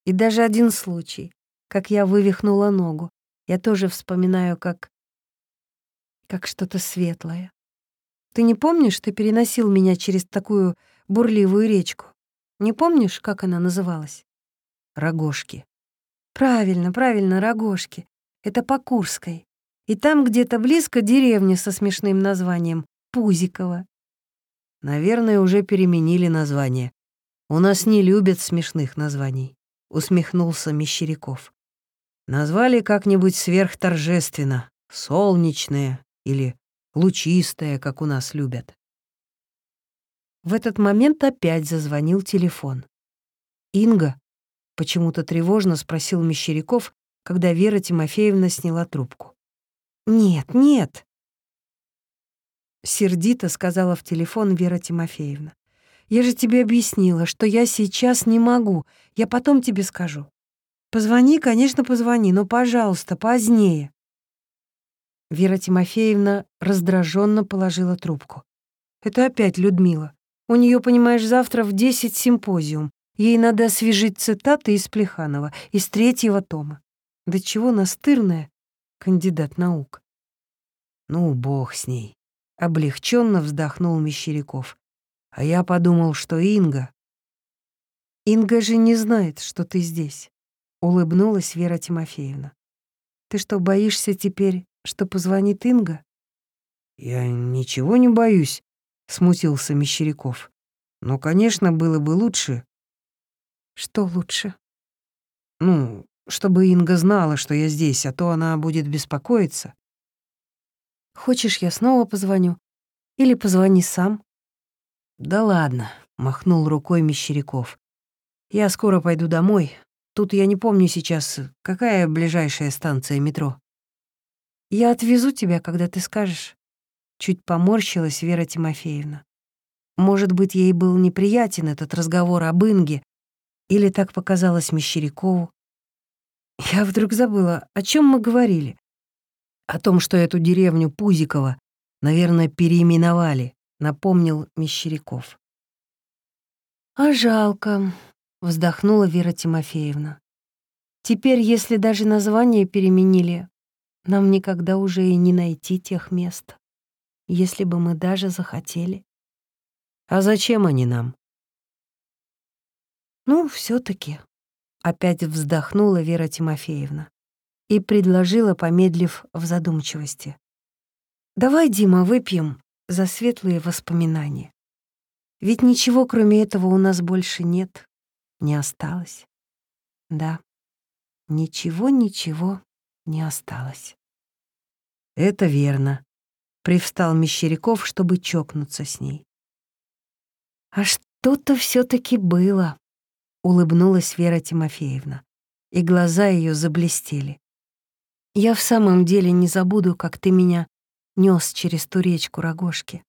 И даже один случай, как я вывихнула ногу, я тоже вспоминаю как как что-то светлое. Ты не помнишь, ты переносил меня через такую бурливую речку? Не помнишь, как она называлась? Рогожки. Правильно, правильно, Рогожки. Это по Курской. И там где-то близко деревня со смешным названием Пузикова. Наверное, уже переменили название. У нас не любят смешных названий, усмехнулся Мещеряков. Назвали как-нибудь сверхторжественно, солнечное или лучистое, как у нас любят. В этот момент опять зазвонил телефон. «Инга?» — почему-то тревожно спросил Мещеряков, когда Вера Тимофеевна сняла трубку. «Нет, нет!» Сердито сказала в телефон Вера Тимофеевна. «Я же тебе объяснила, что я сейчас не могу. Я потом тебе скажу. Позвони, конечно, позвони, но, пожалуйста, позднее». Вера Тимофеевна раздраженно положила трубку. «Это опять Людмила. У нее, понимаешь, завтра в десять симпозиум. Ей надо освежить цитаты из Плеханова, из третьего тома. Да чего настырная, кандидат наук. Ну, бог с ней. Облегченно вздохнул Мещеряков. А я подумал, что Инга... Инга же не знает, что ты здесь. Улыбнулась Вера Тимофеевна. Ты что, боишься теперь, что позвонит Инга? Я ничего не боюсь, смутился Мещеряков. Но, конечно, было бы лучше. Что лучше? Ну, чтобы Инга знала, что я здесь, а то она будет беспокоиться. Хочешь, я снова позвоню? Или позвони сам? Да ладно, махнул рукой Мещеряков. Я скоро пойду домой. Тут я не помню сейчас, какая ближайшая станция метро. Я отвезу тебя, когда ты скажешь. Чуть поморщилась Вера Тимофеевна. Может быть, ей был неприятен этот разговор об Инге, или так показалось Мещерякову. Я вдруг забыла, о чем мы говорили. О том, что эту деревню Пузикова, наверное, переименовали, напомнил Мещеряков. А жалко, вздохнула Вера Тимофеевна. Теперь, если даже название переменили, нам никогда уже и не найти тех мест, если бы мы даже захотели. А зачем они нам? Ну, все таки опять вздохнула Вера Тимофеевна и предложила, помедлив в задумчивости. «Давай, Дима, выпьем за светлые воспоминания. Ведь ничего, кроме этого, у нас больше нет, не осталось. Да, ничего-ничего не осталось». «Это верно», — привстал Мещеряков, чтобы чокнуться с ней. «А что-то все таки было», — улыбнулась Вера Тимофеевна, и глаза ее заблестели. Я в самом деле не забуду, как ты меня нес через ту речку Рогожки.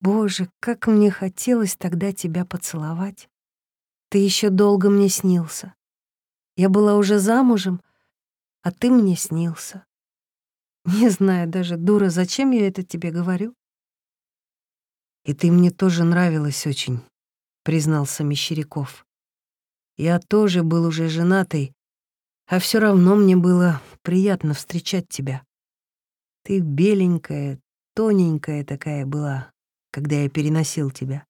Боже, как мне хотелось тогда тебя поцеловать. Ты еще долго мне снился. Я была уже замужем, а ты мне снился. Не знаю даже, дура, зачем я это тебе говорю? И ты мне тоже нравилась очень, признался Мещеряков. Я тоже был уже женатый, а все равно мне было приятно встречать тебя. Ты беленькая, тоненькая такая была, когда я переносил тебя.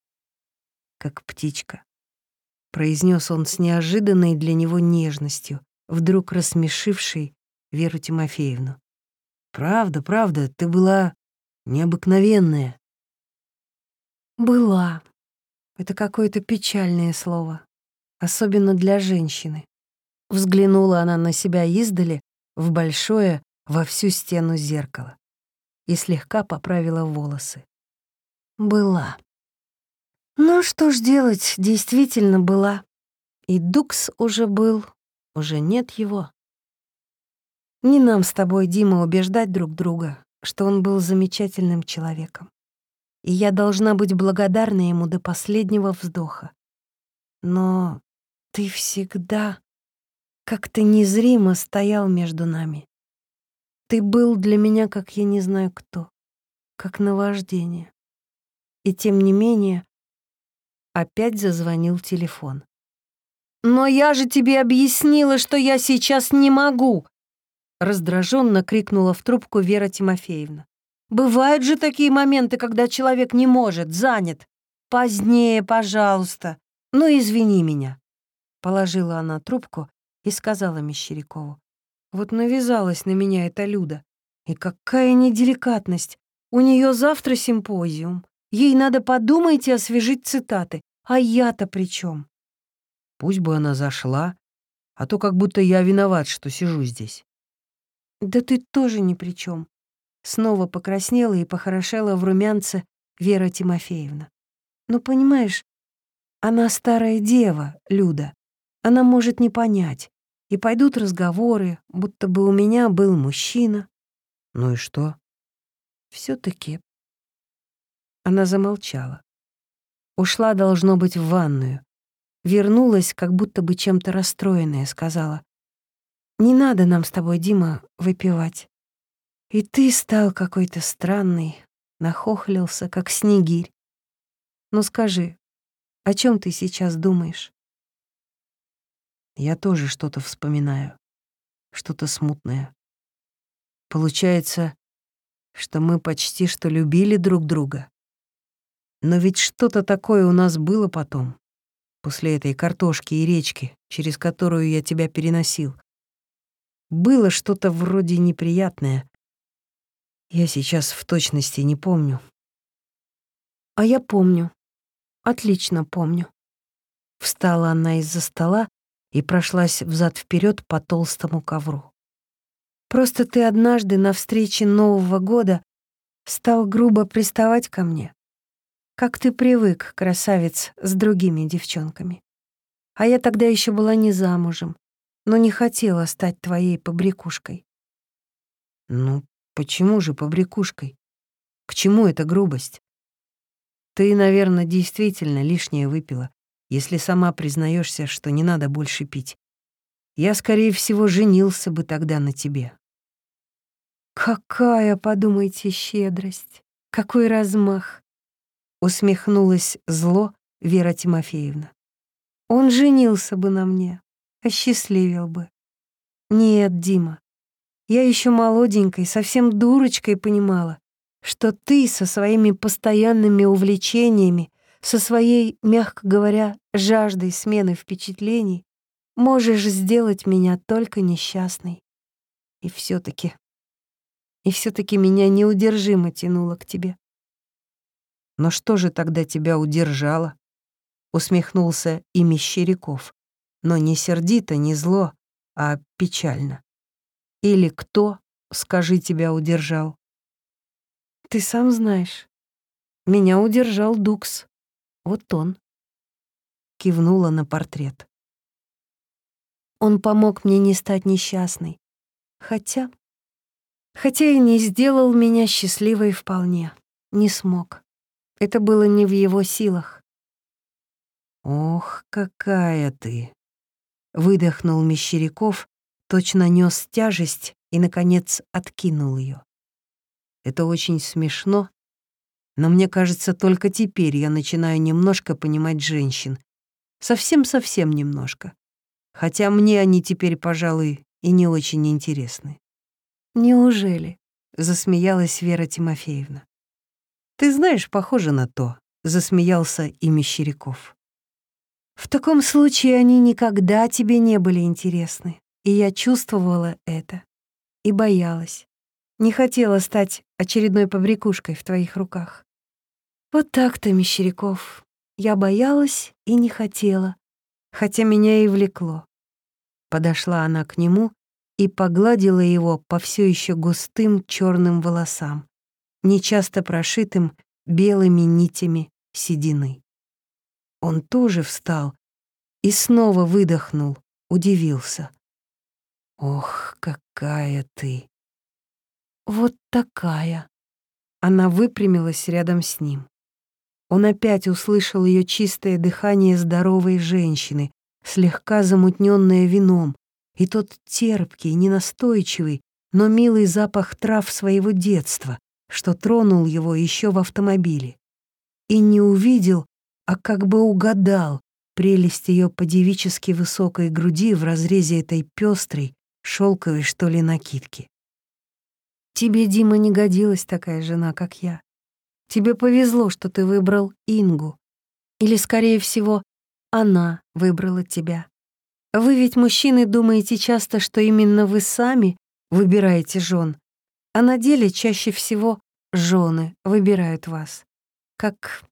Как птичка. Произнес он с неожиданной для него нежностью, вдруг рассмешившей Веру Тимофеевну. Правда, правда, ты была необыкновенная. Была. Это какое-то печальное слово, особенно для женщины. Взглянула она на себя издали в большое во всю стену зеркало и слегка поправила волосы. Была. Ну что ж делать, действительно была. И Дукс уже был, уже нет его. Не нам с тобой, Дима, убеждать друг друга, что он был замечательным человеком. И я должна быть благодарна ему до последнего вздоха. Но ты всегда как-то незримо стоял между нами. Ты был для меня, как я не знаю кто, как наваждение. И тем не менее, опять зазвонил телефон. «Но я же тебе объяснила, что я сейчас не могу!» Раздраженно крикнула в трубку Вера Тимофеевна. Бывают же такие моменты, когда человек не может, занят. Позднее, пожалуйста. Ну, извини меня». Положила она трубку и сказала Мещерякову. «Вот навязалась на меня эта Люда. И какая неделикатность. У нее завтра симпозиум. Ей надо подумать и освежить цитаты. А я-то при чем? Пусть бы она зашла, а то как будто я виноват, что сижу здесь. Да ты тоже ни при чем. Снова покраснела и похорошела в румянце Вера Тимофеевна. Ну, понимаешь, она старая дева, Люда. Она может не понять. И пойдут разговоры, будто бы у меня был мужчина. Ну и что? все таки Она замолчала. Ушла, должно быть, в ванную. Вернулась, как будто бы чем-то расстроенная, сказала. «Не надо нам с тобой, Дима, выпивать. И ты стал какой-то странный, нахохлился, как снегирь. Ну скажи, о чем ты сейчас думаешь?» Я тоже что-то вспоминаю, что-то смутное. Получается, что мы почти что любили друг друга. Но ведь что-то такое у нас было потом, после этой картошки и речки, через которую я тебя переносил. Было что-то вроде неприятное. Я сейчас в точности не помню. А я помню. Отлично помню. Встала она из-за стола и прошлась взад вперед по толстому ковру. Просто ты однажды на встрече Нового года стал грубо приставать ко мне. Как ты привык, красавец, с другими девчонками. А я тогда еще была не замужем, но не хотела стать твоей побрякушкой. Ну, почему же побрякушкой? К чему эта грубость? Ты, наверное, действительно лишнее выпила, если сама признаешься, что не надо больше пить. Я, скорее всего, женился бы тогда на тебе. «Какая, подумайте, щедрость! Какой размах!» Усмехнулась зло Вера Тимофеевна. «Он женился бы на мне, осчастливил бы. Нет, Дима, я еще молоденькой, совсем дурочкой понимала, что ты со своими постоянными увлечениями, со своей, мягко говоря, жаждой смены впечатлений можешь сделать меня только несчастной. И все таки и все таки меня неудержимо тянуло к тебе. «Но что же тогда тебя удержало?» — усмехнулся и Мещеряков, но не сердито, не зло, а печально. «Или кто, скажи, тебя удержал?» «Ты сам знаешь. Меня удержал Дукс. Вот он». Кивнула на портрет. Он помог мне не стать несчастной. Хотя Хотя и не сделал меня счастливой вполне. Не смог. Это было не в его силах. «Ох, какая ты!» — выдохнул Мещеряков, точно нес тяжесть и, наконец, откинул ее. Это очень смешно, но мне кажется, только теперь я начинаю немножко понимать женщин. Совсем-совсем немножко. Хотя мне они теперь, пожалуй, и не очень интересны. «Неужели?» — засмеялась Вера Тимофеевна. «Ты знаешь, похоже на то», — засмеялся и Мещеряков. «В таком случае они никогда тебе не были интересны, и я чувствовала это. И боялась. Не хотела стать очередной побрякушкой в твоих руках. Вот так-то, Мещеряков. Я боялась и не хотела, хотя меня и влекло». Подошла она к нему и погладила его по все еще густым черным волосам, нечасто прошитым белыми нитями седины. Он тоже встал и снова выдохнул, удивился. «Ох, какая ты!» «Вот такая!» Она выпрямилась рядом с ним. Он опять услышал ее чистое дыхание здоровой женщины, слегка замутненное вином, и тот терпкий, ненастойчивый, но милый запах трав своего детства, что тронул его еще в автомобиле. И не увидел, а как бы угадал прелесть ее по-девически высокой груди в разрезе этой пестрой, шелковой, что ли, накидки. Тебе, Дима, не годилась такая жена, как я. Тебе повезло, что ты выбрал Ингу. Или, скорее всего, она выбрала тебя. Вы ведь, мужчины, думаете часто, что именно вы сами выбираете жен, а на деле чаще всего жены выбирают вас. Как...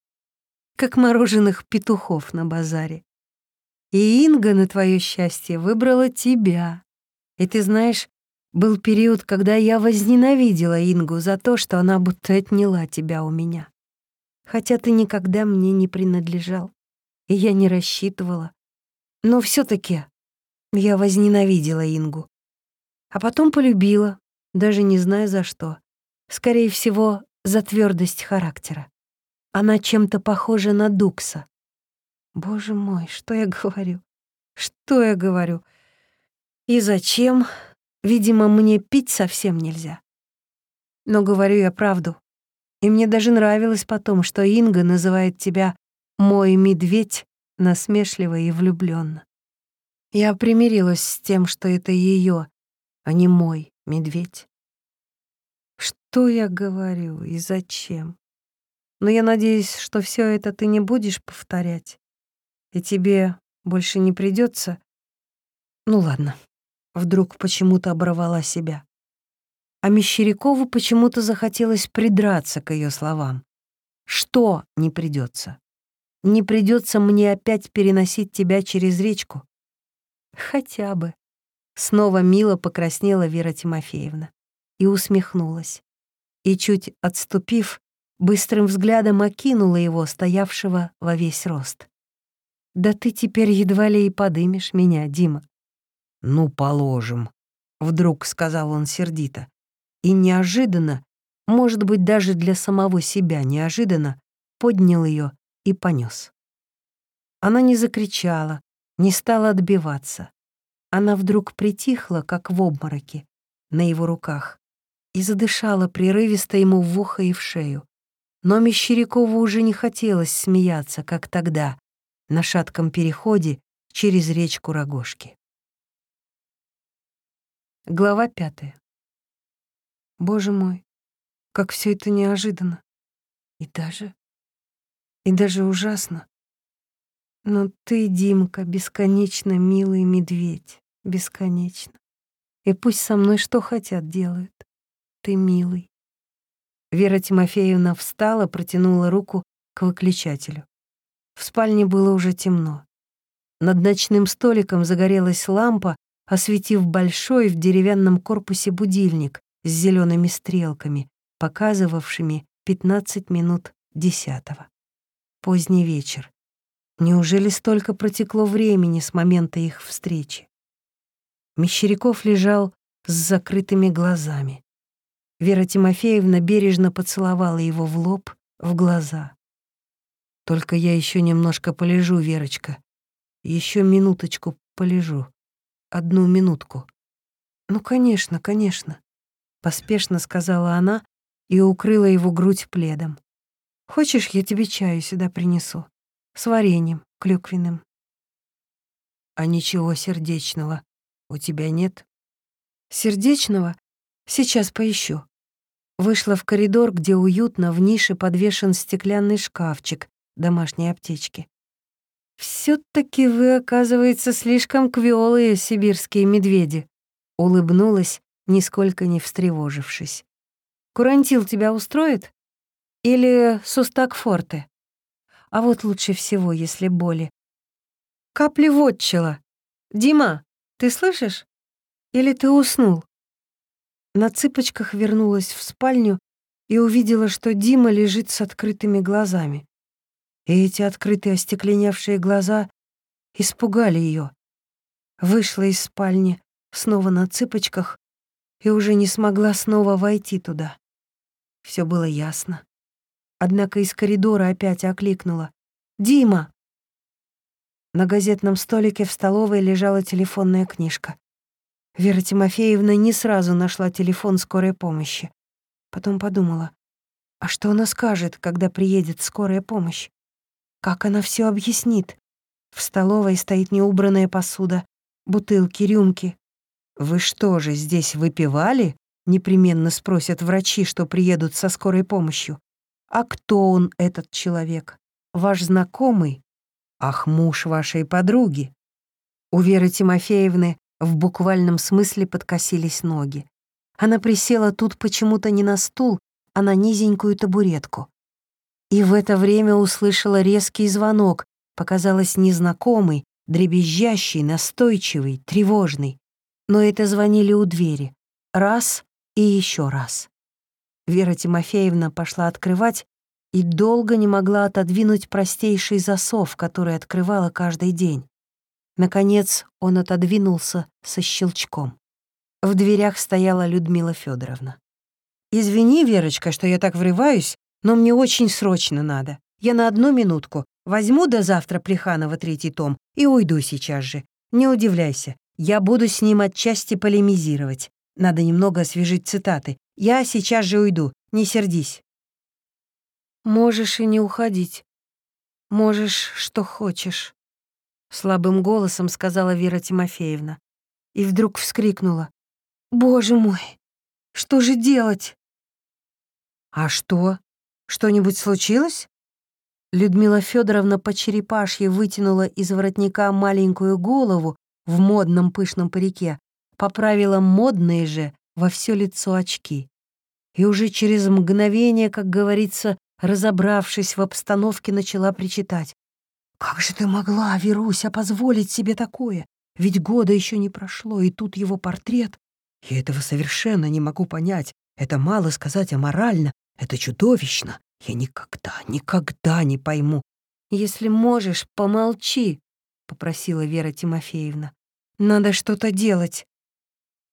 как мороженых петухов на базаре. И Инга, на твое счастье, выбрала тебя. И ты знаешь, был период, когда я возненавидела Ингу за то, что она будто отняла тебя у меня. Хотя ты никогда мне не принадлежал, и я не рассчитывала. Но все таки я возненавидела Ингу. А потом полюбила, даже не зная за что. Скорее всего, за твердость характера. Она чем-то похожа на Дукса. Боже мой, что я говорю? Что я говорю? И зачем? Видимо, мне пить совсем нельзя. Но говорю я правду. И мне даже нравилось потом, что Инга называет тебя «мой медведь» насмешливо и влюбленно. Я примирилась с тем, что это ее, а не мой медведь. Что я говорю и зачем? Но я надеюсь, что все это ты не будешь повторять, и тебе больше не придется. Ну ладно. Вдруг почему-то оборвала себя. А Мещерякову почему-то захотелось придраться к ее словам. Что не придется? Не придется мне опять переносить тебя через речку? Хотя бы. Снова мило покраснела Вера Тимофеевна и усмехнулась. И чуть отступив, быстрым взглядом окинула его, стоявшего во весь рост. «Да ты теперь едва ли и подымешь меня, Дима. «Ну, положим», — вдруг сказал он сердито. И неожиданно, может быть, даже для самого себя неожиданно, поднял ее и понес. Она не закричала, не стала отбиваться. Она вдруг притихла, как в обмороке, на его руках, и задышала прерывисто ему в ухо и в шею. Но Мещерякову уже не хотелось смеяться, как тогда, на шатком переходе через речку Рогожки. Глава пятая. Боже мой, как все это неожиданно. И даже... И даже ужасно. Но ты, Димка, бесконечно милый медведь. Бесконечно. И пусть со мной что хотят делают. Ты милый. Вера Тимофеевна встала, протянула руку к выключателю. В спальне было уже темно. Над ночным столиком загорелась лампа, осветив большой в деревянном корпусе будильник с зелеными стрелками, показывавшими 15 минут десятого. Поздний вечер. Неужели столько протекло времени с момента их встречи? Мещеряков лежал с закрытыми глазами. Вера Тимофеевна бережно поцеловала его в лоб, в глаза. «Только я еще немножко полежу, Верочка. Еще минуточку полежу одну минутку». «Ну, конечно, конечно», — поспешно сказала она и укрыла его грудь пледом. «Хочешь, я тебе чаю сюда принесу? С вареньем клюквенным». «А ничего сердечного у тебя нет?» «Сердечного? Сейчас поищу». Вышла в коридор, где уютно в нише подвешен стеклянный шкафчик домашней аптечки все таки вы, оказывается, слишком квёлые сибирские медведи», — улыбнулась, нисколько не встревожившись. «Курантил тебя устроит? Или сустак-форте? А вот лучше всего, если боли. Капли вотчела. Дима, ты слышишь? Или ты уснул?» На цыпочках вернулась в спальню и увидела, что Дима лежит с открытыми глазами и эти открытые остекленевшие глаза испугали ее. Вышла из спальни снова на цыпочках и уже не смогла снова войти туда. Все было ясно. Однако из коридора опять окликнула. «Дима!» На газетном столике в столовой лежала телефонная книжка. Вера Тимофеевна не сразу нашла телефон скорой помощи. Потом подумала, а что она скажет, когда приедет скорая помощь? Как она все объяснит? В столовой стоит неубранная посуда, бутылки, рюмки. «Вы что же, здесь выпивали?» непременно спросят врачи, что приедут со скорой помощью. А кто он, этот человек? Ваш знакомый? Ах, муж вашей подруги. У Веры Тимофеевны в буквальном смысле подкосились ноги. Она присела тут почему-то не на стул, а на низенькую табуретку. И в это время услышала резкий звонок, показалось незнакомый, дребезжащий, настойчивый, тревожный. Но это звонили у двери. Раз и еще раз. Вера Тимофеевна пошла открывать и долго не могла отодвинуть простейший засов, который открывала каждый день. Наконец он отодвинулся со щелчком. В дверях стояла Людмила Федоровна. «Извини, Верочка, что я так врываюсь, но мне очень срочно надо. Я на одну минутку возьму до завтра Плеханова третий том и уйду сейчас же. Не удивляйся, я буду с ним отчасти полемизировать. Надо немного освежить цитаты. Я сейчас же уйду, не сердись». «Можешь и не уходить. Можешь, что хочешь», — слабым голосом сказала Вера Тимофеевна. И вдруг вскрикнула. «Боже мой, что же делать?» «А что? Что-нибудь случилось?» Людмила Федоровна по черепашье вытянула из воротника маленькую голову в модном пышном парике, поправила модные же во все лицо очки. И уже через мгновение, как говорится, разобравшись в обстановке, начала причитать. «Как же ты могла, Веруся, позволить себе такое? Ведь года еще не прошло, и тут его портрет. Я этого совершенно не могу понять. Это мало сказать аморально, это чудовищно. Я никогда, никогда не пойму. Если можешь, помолчи, — попросила Вера Тимофеевна. Надо что-то делать.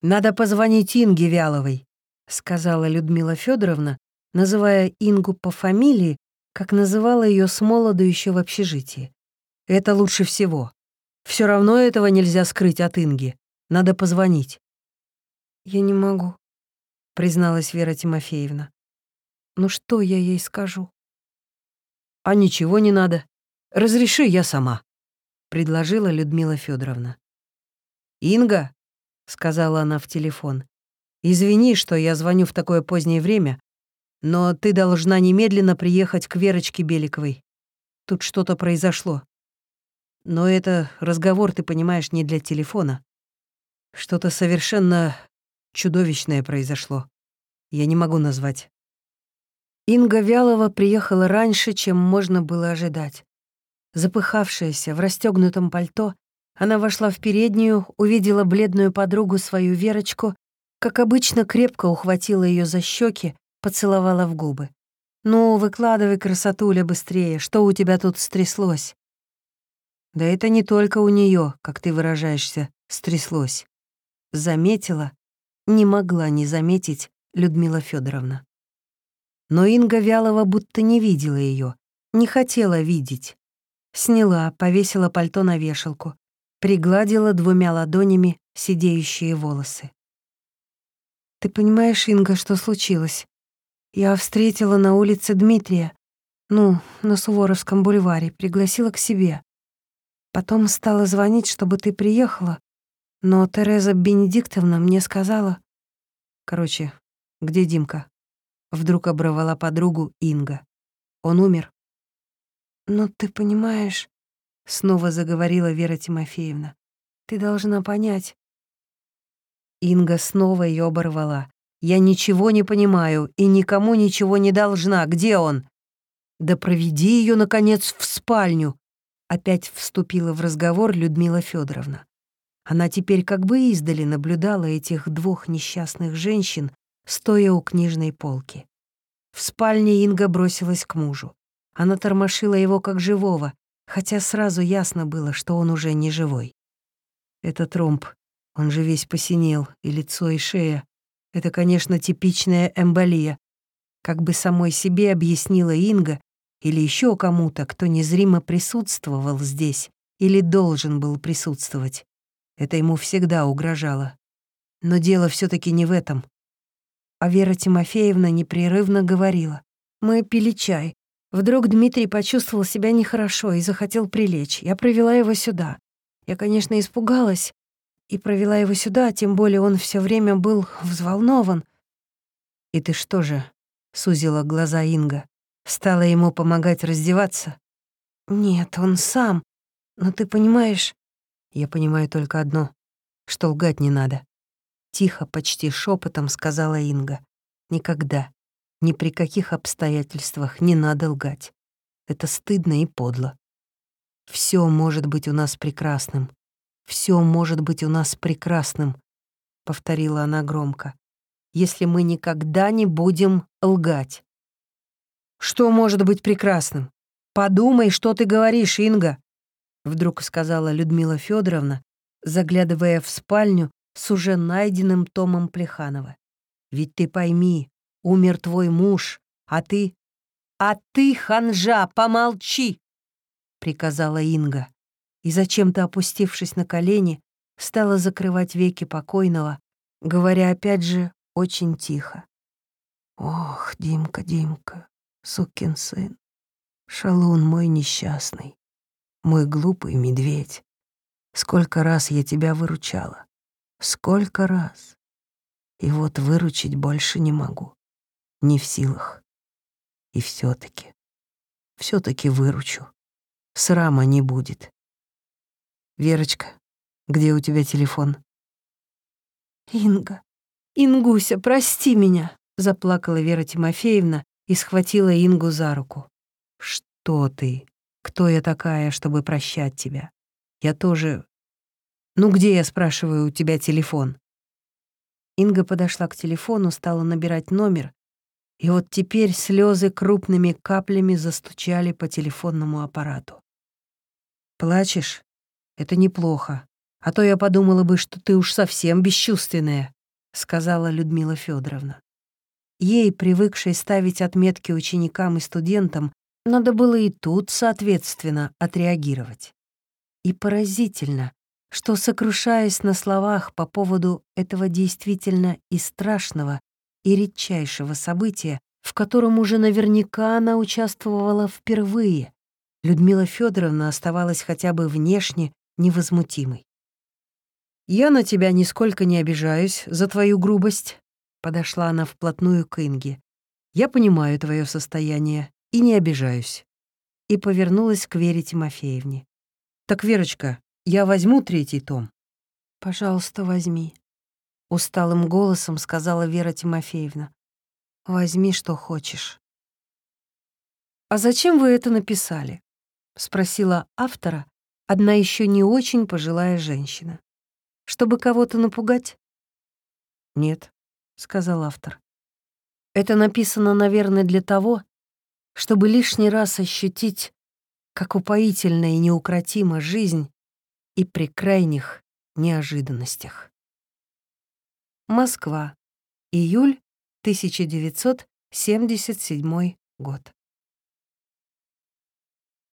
«Надо позвонить Инге Вяловой», — сказала Людмила Федоровна, называя Ингу по фамилии, как называла ее с молоду еще в общежитии. «Это лучше всего. Все равно этого нельзя скрыть от Инги. Надо позвонить». «Я не могу», — призналась Вера Тимофеевна. «Ну что я ей скажу?» «А ничего не надо. Разреши я сама», — предложила Людмила Федоровна. «Инга», — сказала она в телефон. «Извини, что я звоню в такое позднее время, но ты должна немедленно приехать к Верочке Беликовой. Тут что-то произошло. Но это разговор, ты понимаешь, не для телефона. Что-то совершенно чудовищное произошло. Я не могу назвать». Инга Вялова приехала раньше, чем можно было ожидать. Запыхавшаяся, в расстегнутом пальто, она вошла в переднюю, увидела бледную подругу свою Верочку, как обычно крепко ухватила ее за щеки, поцеловала в губы. «Ну, выкладывай, красотуля, быстрее, что у тебя тут стряслось?» «Да это не только у нее, как ты выражаешься, стряслось». Заметила, не могла не заметить Людмила Федоровна. Но Инга Вялова будто не видела ее, не хотела видеть. Сняла, повесила пальто на вешалку, пригладила двумя ладонями сидеющие волосы. «Ты понимаешь, Инга, что случилось? Я встретила на улице Дмитрия, ну, на Суворовском бульваре, пригласила к себе. Потом стала звонить, чтобы ты приехала, но Тереза Бенедиктовна мне сказала... Короче, где Димка? Вдруг оборвала подругу Инга. Он умер. «Но «Ну, ты понимаешь...» Снова заговорила Вера Тимофеевна. «Ты должна понять». Инга снова ее оборвала. «Я ничего не понимаю и никому ничего не должна. Где он?» «Да проведи ее, наконец, в спальню!» Опять вступила в разговор Людмила Федоровна. Она теперь как бы издали наблюдала этих двух несчастных женщин, стоя у книжной полки. В спальне Инга бросилась к мужу. Она тормошила его как живого, хотя сразу ясно было, что он уже не живой. Этот ромб, он же весь посинел, и лицо, и шея. Это, конечно, типичная эмболия. Как бы самой себе объяснила Инга или еще кому-то, кто незримо присутствовал здесь или должен был присутствовать. Это ему всегда угрожало. Но дело все таки не в этом. А Вера Тимофеевна непрерывно говорила. «Мы пили чай. Вдруг Дмитрий почувствовал себя нехорошо и захотел прилечь. Я провела его сюда. Я, конечно, испугалась и провела его сюда, тем более он все время был взволнован. «И ты что же?» — сузила глаза Инга. «Стала ему помогать раздеваться?» «Нет, он сам. Но ты понимаешь...» «Я понимаю только одно, что лгать не надо». Тихо, почти шепотом сказала Инга. «Никогда, ни при каких обстоятельствах не надо лгать. Это стыдно и подло. Все может быть у нас прекрасным. Все может быть у нас прекрасным», — повторила она громко если мы никогда не будем лгать. Что может быть прекрасным? Подумай, что ты говоришь, Инга, вдруг сказала Людмила Федоровна, заглядывая в спальню с уже найденным томом Плеханова. Ведь ты пойми, умер твой муж, а ты... А ты, ханжа, помолчи, приказала Инга. И зачем-то опустившись на колени, стала закрывать веки покойного, говоря опять же очень тихо. «Ох, Димка, Димка, сукин сын, шалун мой несчастный, мой глупый медведь, сколько раз я тебя выручала, сколько раз. И вот выручить больше не могу, не в силах. И все таки все таки выручу, срама не будет. Верочка, где у тебя телефон?» «Инга, «Ингуся, прости меня!» — заплакала Вера Тимофеевна и схватила Ингу за руку. «Что ты? Кто я такая, чтобы прощать тебя? Я тоже... Ну где, я спрашиваю, у тебя телефон?» Инга подошла к телефону, стала набирать номер, и вот теперь слезы крупными каплями застучали по телефонному аппарату. «Плачешь? Это неплохо, а то я подумала бы, что ты уж совсем бесчувственная», сказала Людмила Федоровна. Ей, привыкшей ставить отметки ученикам и студентам, надо было и тут, соответственно, отреагировать. И поразительно, что, сокрушаясь на словах по поводу этого действительно и страшного, и редчайшего события, в котором уже наверняка она участвовала впервые, Людмила Федоровна оставалась хотя бы внешне невозмутимой. «Я на тебя нисколько не обижаюсь за твою грубость», — подошла она вплотную к Инге. «Я понимаю твое состояние и не обижаюсь». И повернулась к Вере Тимофеевне. «Так, Верочка, я возьму третий том?» «Пожалуйста, возьми», — усталым голосом сказала Вера Тимофеевна. «Возьми, что хочешь». «А зачем вы это написали?» — спросила автора одна еще не очень пожилая женщина. Чтобы кого-то напугать? Нет, сказал автор. Это написано, наверное, для того, чтобы лишний раз ощутить, как упоительна и неукротима жизнь и при крайних неожиданностях. Москва. Июль 1977 год.